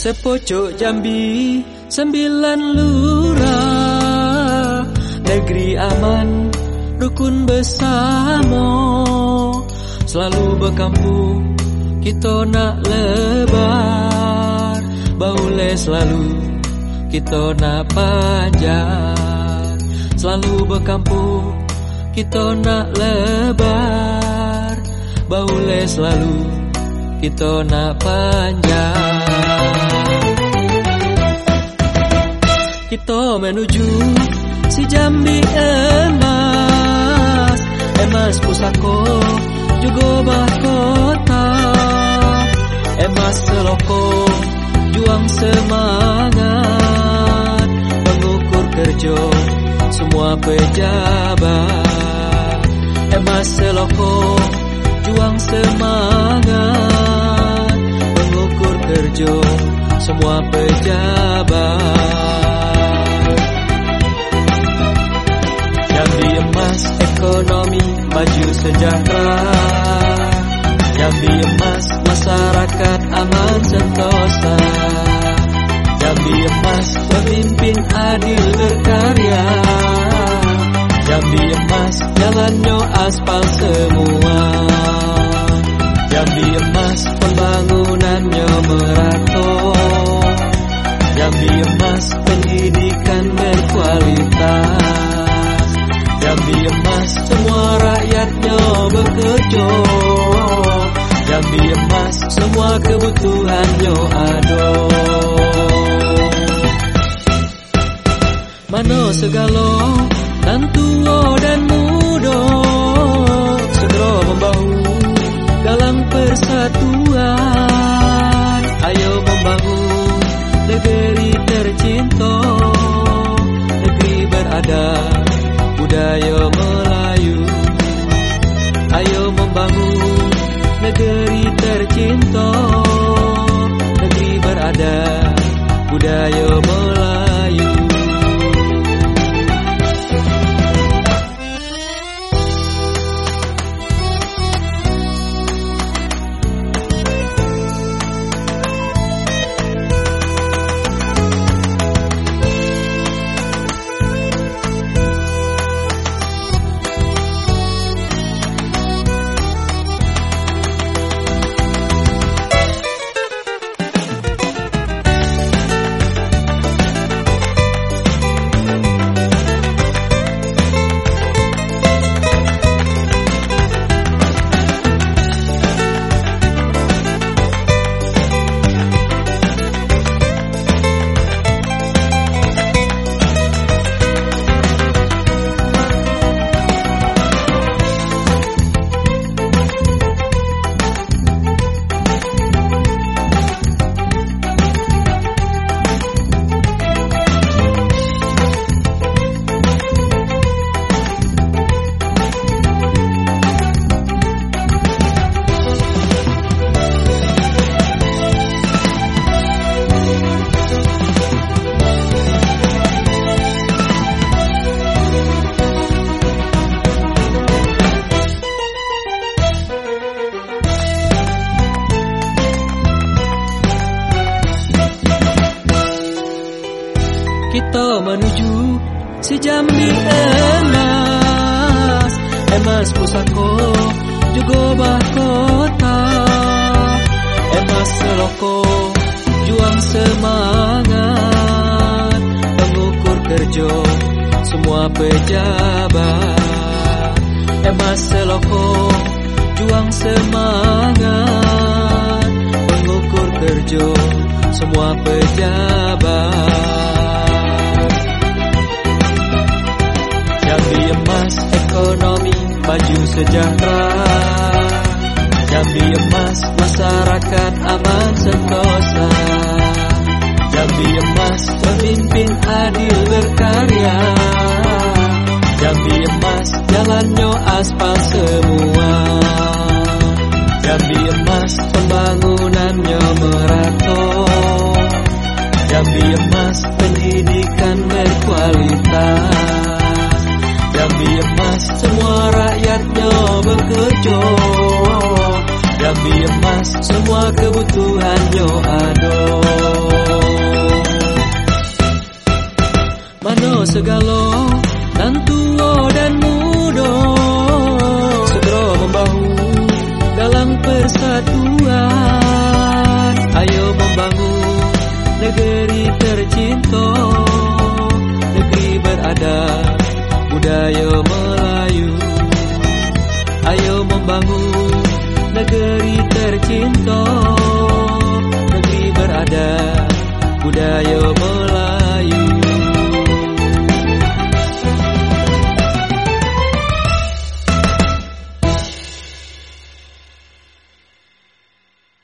Sepocok Jambi Sembilan lurah. Negeri aman Rukun bersama. Selalu berkampung Kita nak lebar. Baule selalu Kita nak panjang Selalu berkampung Kita nak lebar. Baule selalu Kita nak panjang Kita menuju si Jambi emas. Emas pusako juga bahkota Emas seloko juang semangat. Mengukur kerja semua pejabat. Emas seloko juang semangat. Mengukur kerja semua pejabat maju sejahtera. Jambi emas masyarakat aman sentosa. Jambi emas pemimpin adil berkarya. Jambi emas jalannya aspal semua. Jambi emas pembangunannya merata Jambi emas pendidikan berkualitas Jambi emas semua rakyatnya bekerja. Jambi emas semua kebutuhannya ada. Mana segala dan dan muda Segera membahu dalam persatuan kita menuju si Jambi emas. Emas pusako juga bahkota emas seloko juang semangat. Mengukur kerja semua pejabat. Emas seloko juang semangat. Mengukur kerja semua pejabat maju sejahtera. Jambi emas masyarakat aman sentosa. Jambi emas pemimpin adil berkarya. Jambi emas jalannya aspal semua. Jambi emas pembangunannya tuntas semua kebutuhan yo ado Mano segalo dan tuo dan mudo Segera membahu dalam persatuan. Ayo membangun negeri tercinta Negeri beradab budaya Melayu. Ayo membangun negeri tercinta Negeri berada budaya